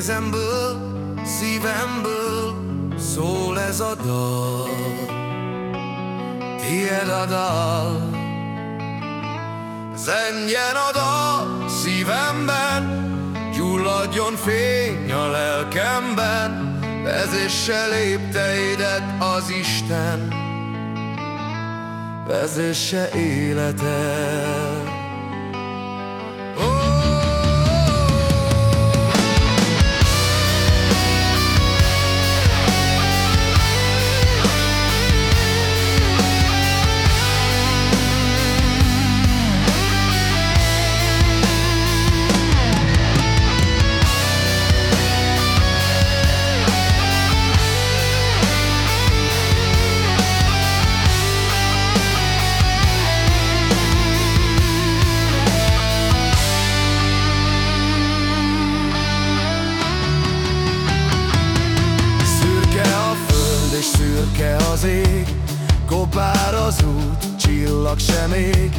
kezemből, szívemből szól ez a dal. Tied a dal. Zenjen a dal szívemben Gyulladjon fény a lelkemben Vezesse lépteidet az Isten. Vezesse életed az ég, kopár az út, csillag sem ég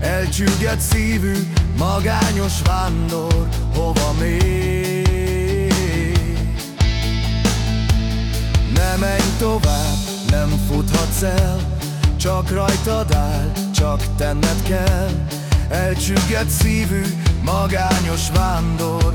Elcsüggett szívű, magányos vándor, hova még? Ne menj tovább, nem futhatsz el Csak rajtad áll, csak tenned kell Elcsüggett szívű, magányos vándor,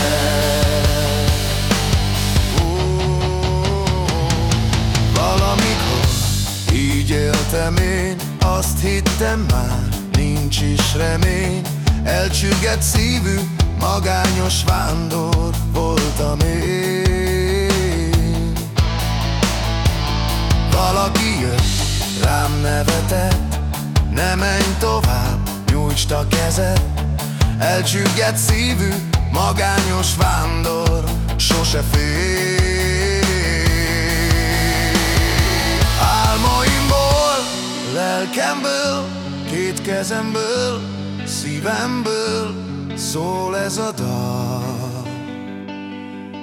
Azt hittem már, nincs is remény. Elcsüggett szívű, magányos vándor voltam én. Valaki jött, rám nevetett Ne menj tovább, nyújtsd a kezed. Elcsüggett szívű, magányos vándor Sose fél lelkemből Két kezemből, szívemből Szól ez a dal.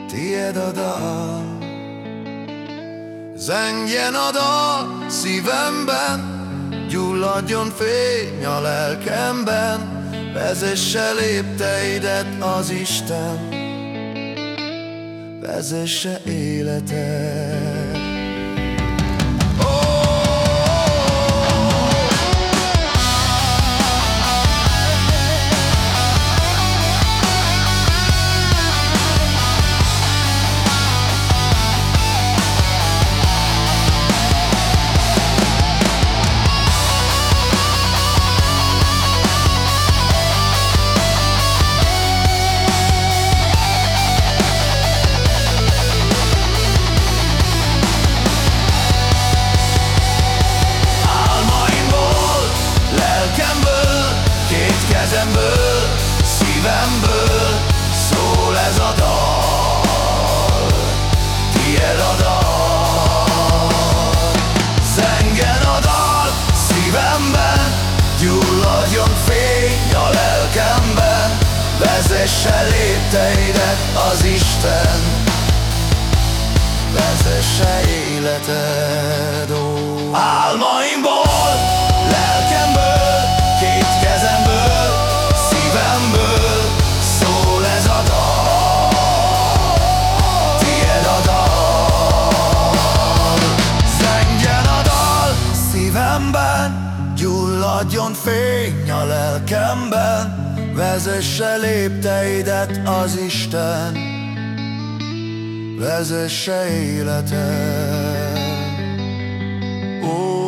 Tied a dal. Zengjen a dal szívemben Gyulladjon fény a lelkemben Vezesse lépteidet az Isten Vezesse életed Lépteidet az Isten. Vezesse életed, ó. Álmaimból, lelkemből, két kezemből, szívemből Szól ez a dal, tied a dal. Zengjen a dal. Szívemben, Gyulladjon fény a lelkemben Vezesse lépteidet az Isten, vezesse életet. Ó,